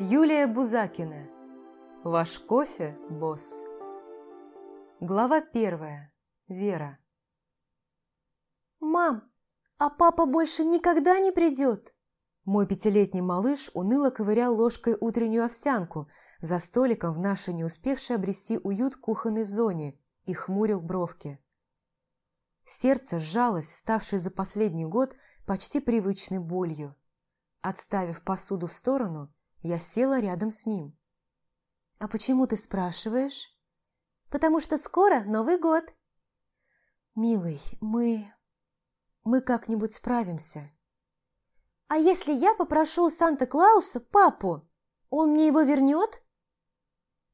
Юлия Бузакина. Ваш кофе, босс. Глава первая. Вера. «Мам, а папа больше никогда не придет?» Мой пятилетний малыш уныло ковырял ложкой утреннюю овсянку за столиком в нашей не успевшей обрести уют кухонной зоне и хмурил бровки. Сердце сжалось, ставшее за последний год почти привычной болью. Отставив посуду в сторону, я села рядом с ним. «А почему ты спрашиваешь?» «Потому что скоро Новый год». «Милый, мы... мы как-нибудь справимся». «А если я попрошу у Санта-Клауса папу, он мне его вернет?»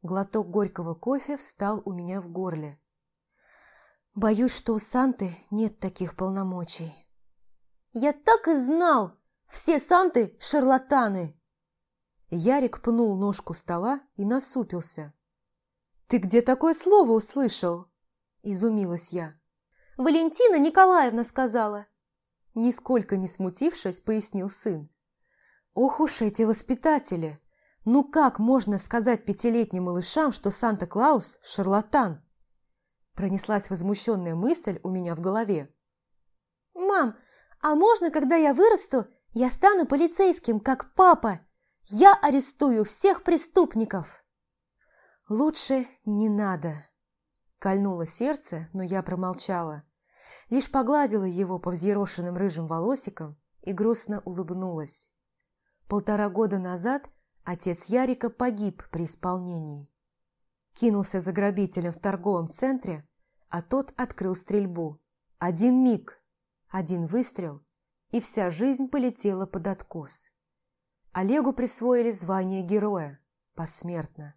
Глоток горького кофе встал у меня в горле. Боюсь, что у Санты нет таких полномочий. «Я так и знал! Все Санты – шарлатаны!» Ярик пнул ножку стола и насупился. «Ты где такое слово услышал?» – изумилась я. «Валентина Николаевна сказала». Нисколько не смутившись, пояснил сын. «Ох уж эти воспитатели! Ну как можно сказать пятилетним малышам, что Санта-Клаус – шарлатан?» Пронеслась возмущенная мысль у меня в голове. «Мам, а можно, когда я вырасту, я стану полицейским, как папа?» Я арестую всех преступников!» «Лучше не надо!» Кольнуло сердце, но я промолчала. Лишь погладила его по взъерошенным рыжим волосикам и грустно улыбнулась. Полтора года назад отец Ярика погиб при исполнении. Кинулся за грабителем в торговом центре, а тот открыл стрельбу. Один миг, один выстрел, и вся жизнь полетела под откос. Олегу присвоили звание героя, посмертно.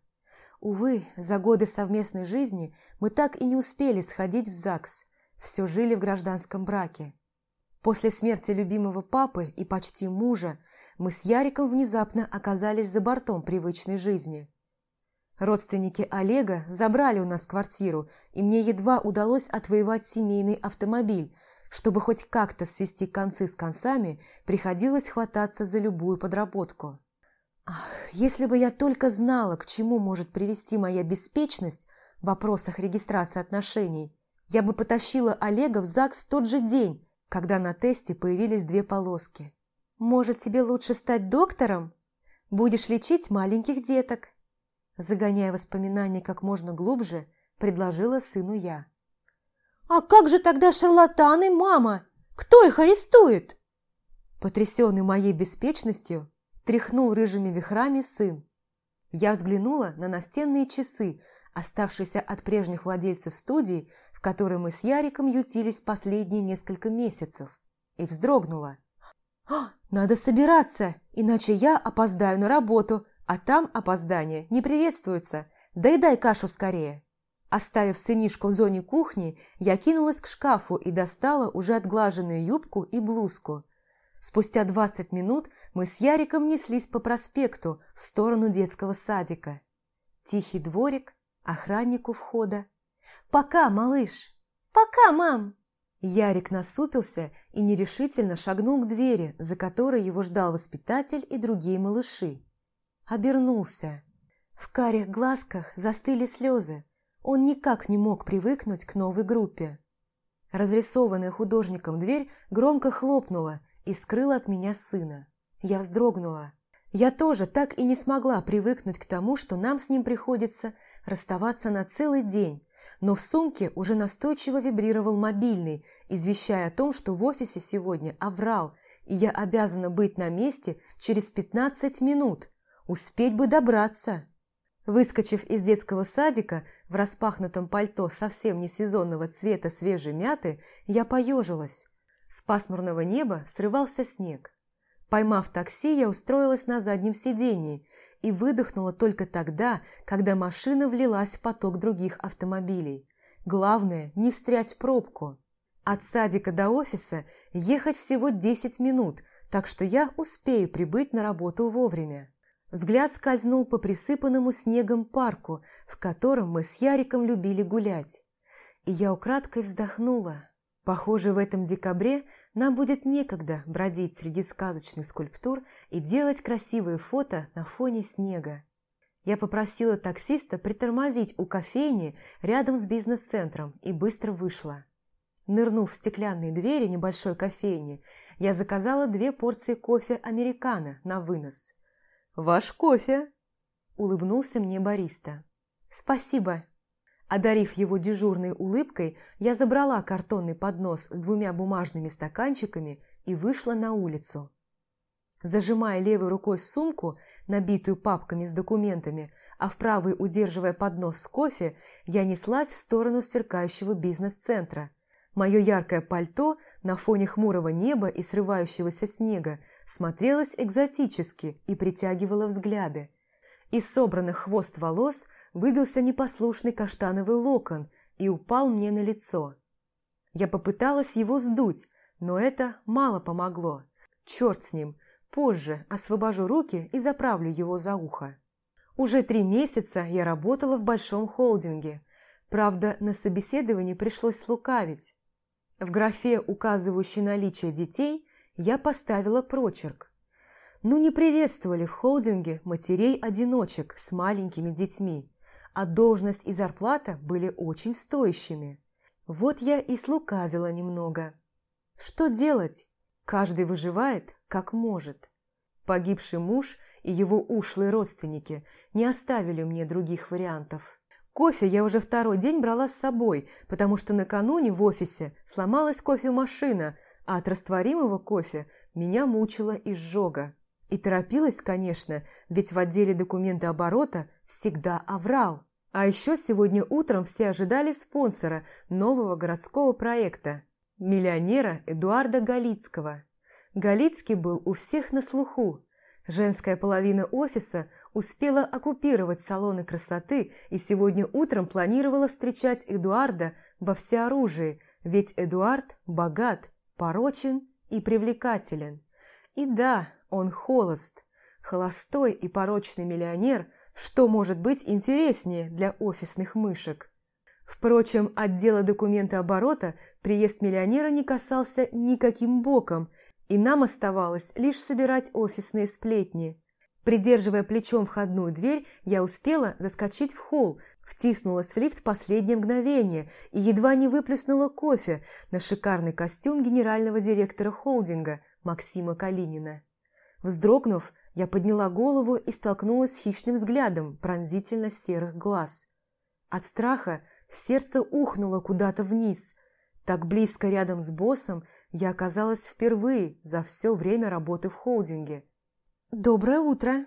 Увы, за годы совместной жизни мы так и не успели сходить в ЗАГС, все жили в гражданском браке. После смерти любимого папы и почти мужа мы с Яриком внезапно оказались за бортом привычной жизни. Родственники Олега забрали у нас квартиру, и мне едва удалось отвоевать семейный автомобиль, чтобы хоть как-то свести концы с концами, приходилось хвататься за любую подработку. Ах, если бы я только знала, к чему может привести моя беспечность в вопросах регистрации отношений, я бы потащила Олега в ЗАГС в тот же день, когда на тесте появились две полоски. «Может, тебе лучше стать доктором? Будешь лечить маленьких деток?» Загоняя воспоминания как можно глубже, предложила сыну я. «А как же тогда шарлатаны, мама? Кто их арестует?» Потрясенный моей беспечностью, тряхнул рыжими вихрами сын. Я взглянула на настенные часы, оставшиеся от прежних владельцев студии, в которой мы с Яриком ютились последние несколько месяцев, и вздрогнула. «А, «Надо собираться, иначе я опоздаю на работу, а там опоздание не приветствуется. Доедай кашу скорее». Оставив сынишку в зоне кухни, я кинулась к шкафу и достала уже отглаженную юбку и блузку. Спустя двадцать минут мы с Яриком неслись по проспекту в сторону детского садика. Тихий дворик, охранник у входа. «Пока, малыш!» «Пока, мам!» Ярик насупился и нерешительно шагнул к двери, за которой его ждал воспитатель и другие малыши. Обернулся. В карих глазках застыли слезы. Он никак не мог привыкнуть к новой группе. Разрисованная художником дверь громко хлопнула и скрыла от меня сына. Я вздрогнула. Я тоже так и не смогла привыкнуть к тому, что нам с ним приходится расставаться на целый день, но в сумке уже настойчиво вибрировал мобильный, извещая о том, что в офисе сегодня оврал, и я обязана быть на месте через 15 минут. Успеть бы добраться. Выскочив из детского садика в распахнутом пальто совсем не сезонного цвета свежей мяты, я поежилась. С пасмурного неба срывался снег. Поймав такси, я устроилась на заднем сидении и выдохнула только тогда, когда машина влилась в поток других автомобилей. Главное – не встрять пробку. От садика до офиса ехать всего 10 минут, так что я успею прибыть на работу вовремя. Взгляд скользнул по присыпанному снегом парку, в котором мы с Яриком любили гулять. И я украдкой вздохнула. Похоже, в этом декабре нам будет некогда бродить среди сказочных скульптур и делать красивые фото на фоне снега. Я попросила таксиста притормозить у кофейни рядом с бизнес-центром и быстро вышла. Нырнув в стеклянные двери небольшой кофейни, я заказала две порции кофе американо на вынос. «Ваш кофе!» – улыбнулся мне бариста. «Спасибо!» Одарив его дежурной улыбкой, я забрала картонный поднос с двумя бумажными стаканчиками и вышла на улицу. Зажимая левой рукой сумку, набитую папками с документами, а в правой удерживая поднос с кофе, я неслась в сторону сверкающего бизнес-центра. Мое яркое пальто на фоне хмурого неба и срывающегося снега смотрелось экзотически и притягивало взгляды. Из собранных хвост волос выбился непослушный каштановый локон и упал мне на лицо. Я попыталась его сдуть, но это мало помогло. Черт с ним, позже освобожу руки и заправлю его за ухо. Уже три месяца я работала в большом холдинге. Правда, на собеседовании пришлось слукавить. В графе, указывающей наличие детей, я поставила прочерк. Ну не приветствовали в холдинге матерей-одиночек с маленькими детьми а должность и зарплата были очень стоящими. Вот я и слукавила немного. Что делать? Каждый выживает, как может. Погибший муж и его ушлые родственники не оставили мне других вариантов. Кофе я уже второй день брала с собой, потому что накануне в офисе сломалась кофемашина, а от растворимого кофе меня мучила изжога. И торопилась, конечно, ведь в отделе документы оборота всегда оврал. А еще сегодня утром все ожидали спонсора нового городского проекта – миллионера Эдуарда Галицкого. Галицкий был у всех на слуху. Женская половина офиса успела оккупировать салоны красоты и сегодня утром планировала встречать Эдуарда во всеоружии, ведь Эдуард богат, порочен и привлекателен. И да, он холост. Холостой и порочный миллионер – что может быть интереснее для офисных мышек? Впрочем, отдела документооборота приезд миллионера не касался никаким боком, и нам оставалось лишь собирать офисные сплетни. Придерживая плечом входную дверь, я успела заскочить в холл, втиснулась в лифт последнее мгновение и едва не выплюснула кофе на шикарный костюм генерального директора холдинга Максима Калинина. Вздрогнув, я подняла голову и столкнулась с хищным взглядом пронзительно серых глаз. От страха сердце ухнуло куда-то вниз. Так близко рядом с боссом я оказалась впервые за все время работы в холдинге. «Доброе утро!»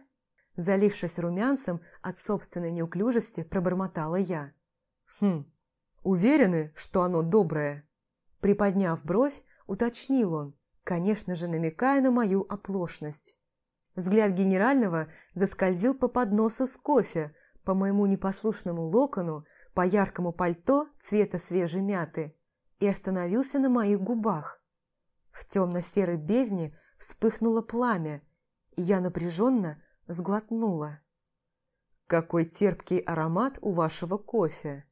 Залившись румянцем от собственной неуклюжести, пробормотала я. «Хм, уверены, что оно доброе?» Приподняв бровь, уточнил он, конечно же намекая на мою оплошность. Взгляд генерального заскользил по подносу с кофе, по моему непослушному локону, по яркому пальто цвета свежей мяты и остановился на моих губах. В темно-серой бездне вспыхнуло пламя, и я напряженно сглотнула. «Какой терпкий аромат у вашего кофе!»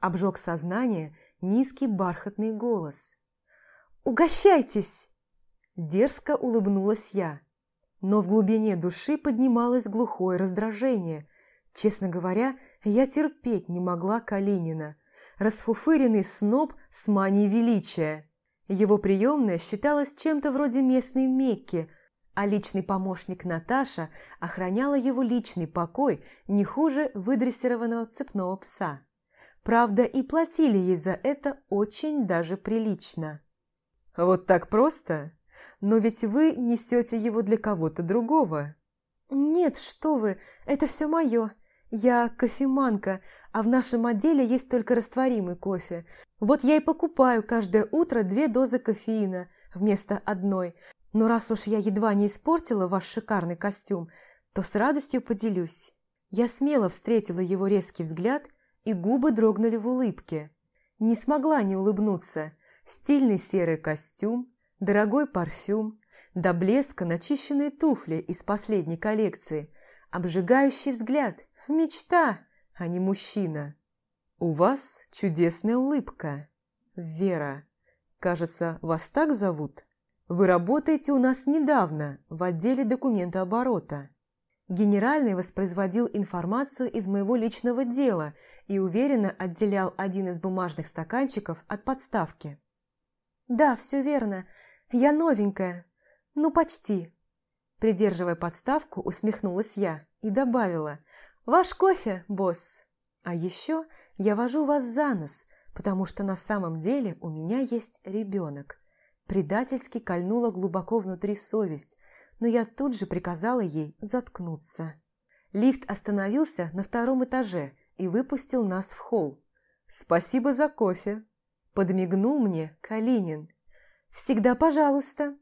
Обжег сознание низкий бархатный голос. «Угощайтесь!» Дерзко улыбнулась я но в глубине души поднималось глухое раздражение. Честно говоря, я терпеть не могла Калинина. Расфуфыренный сноб с манией величия. Его приемная считалась чем-то вроде местной Мекки, а личный помощник Наташа охраняла его личный покой не хуже выдрессированного цепного пса. Правда, и платили ей за это очень даже прилично. «Вот так просто?» Но ведь вы несете его для кого-то другого. Нет, что вы, это все мое. Я кофеманка, а в нашем отделе есть только растворимый кофе. Вот я и покупаю каждое утро две дозы кофеина вместо одной. Но раз уж я едва не испортила ваш шикарный костюм, то с радостью поделюсь. Я смело встретила его резкий взгляд, и губы дрогнули в улыбке. Не смогла не улыбнуться. Стильный серый костюм, Дорогой парфюм, до блеска начищенные туфли из последней коллекции, обжигающий взгляд, мечта, а не мужчина. У вас чудесная улыбка, Вера. кажется, вас так зовут? Вы работаете у нас недавно в отделе документооборота. Генеральный воспроизводил информацию из моего личного дела и уверенно отделял один из бумажных стаканчиков от подставки. «Да, все верно. Я новенькая. Ну, почти». Придерживая подставку, усмехнулась я и добавила «Ваш кофе, босс». А еще я вожу вас за нос, потому что на самом деле у меня есть ребенок. Предательски кольнула глубоко внутри совесть, но я тут же приказала ей заткнуться. Лифт остановился на втором этаже и выпустил нас в холл. «Спасибо за кофе», – подмигнул мне Калинин. «Всегда пожалуйста».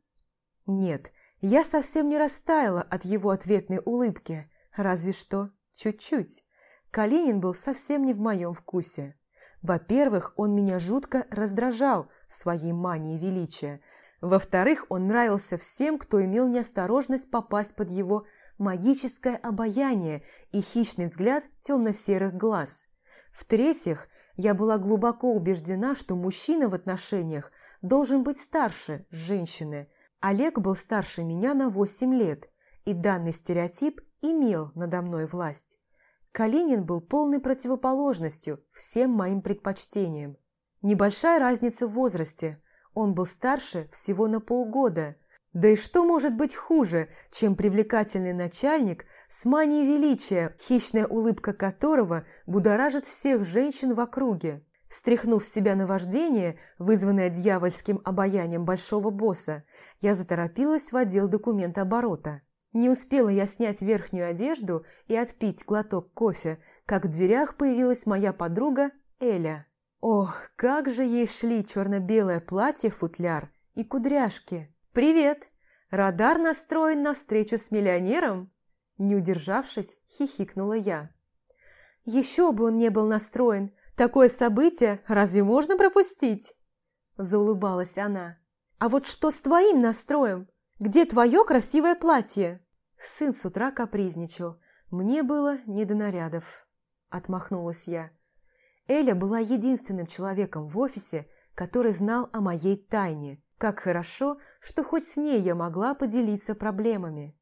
Нет, я совсем не растаяла от его ответной улыбки, разве что чуть-чуть. Калинин был совсем не в моем вкусе. Во-первых, он меня жутко раздражал своей манией величия. Во-вторых, он нравился всем, кто имел неосторожность попасть под его магическое обаяние и хищный взгляд темно-серых глаз. В-третьих, я была глубоко убеждена, что мужчина в отношениях должен быть старше женщины. Олег был старше меня на 8 лет, и данный стереотип имел надо мной власть. Калинин был полной противоположностью всем моим предпочтениям. Небольшая разница в возрасте. Он был старше всего на полгода. Да и что может быть хуже, чем привлекательный начальник с манией величия, хищная улыбка которого будоражит всех женщин в округе? Стряхнув с себя наваждение, вызванное дьявольским обаянием большого босса, я заторопилась в отдел документооборота. Не успела я снять верхнюю одежду и отпить глоток кофе, как в дверях появилась моя подруга Эля. Ох, как же ей шли черно-белое платье-футляр и кудряшки. «Привет! Радар настроен на встречу с миллионером?» Не удержавшись, хихикнула я. «Еще бы он не был настроен! Такое событие разве можно пропустить?» Заулыбалась она. «А вот что с твоим настроем? Где твое красивое платье?» Сын с утра капризничал. Мне было не до нарядов. Отмахнулась я. Эля была единственным человеком в офисе, который знал о моей тайне. Как хорошо, что хоть с ней я могла поделиться проблемами.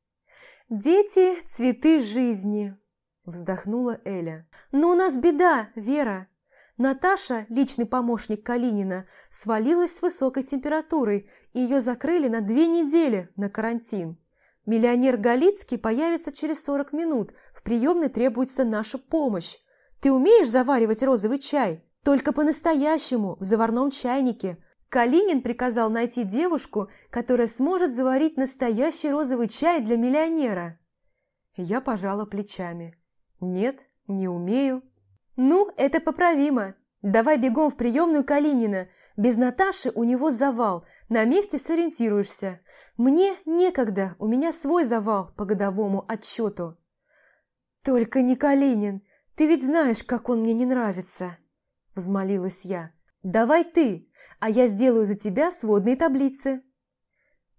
«Дети – цветы жизни», – вздохнула Эля. «Но у нас беда, Вера. Наташа, личный помощник Калинина, свалилась с высокой температурой, и ее закрыли на две недели на карантин. Миллионер Галицкий появится через 40 минут. В приемной требуется наша помощь. Ты умеешь заваривать розовый чай? Только по-настоящему, в заварном чайнике. Калинин приказал найти девушку, которая сможет заварить настоящий розовый чай для миллионера. Я пожала плечами. Нет, не умею. Ну, это поправимо. Давай бегом в приемную Калинина. Без Наташи у него завал, на месте сориентируешься. Мне некогда, у меня свой завал по годовому отчету. Только не Калинин, ты ведь знаешь, как он мне не нравится, взмолилась я. Давай ты, а я сделаю за тебя сводные таблицы.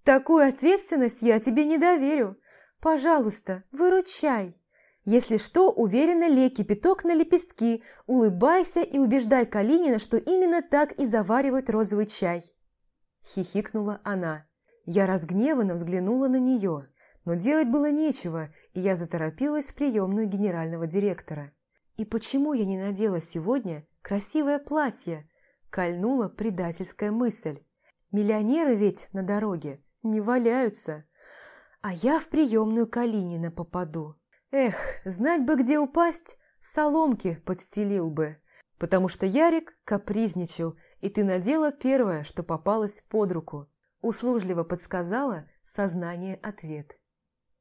Такую ответственность я тебе не доверю. Пожалуйста, выручай. Если что, уверенно лей кипяток на лепестки, улыбайся и убеждай Калинина, что именно так и заваривают розовый чай. Хихикнула она. Я разгневанно взглянула на нее, но делать было нечего, и я заторопилась в приемную генерального директора. И почему я не надела сегодня красивое платье? Кольнула предательская мысль. Миллионеры ведь на дороге не валяются, а я в приемную Калинина попаду. Эх, знать бы, где упасть, соломки подстелил бы. Потому что Ярик капризничал, и ты надела первое, что попалось под руку. Услужливо подсказала сознание ответ.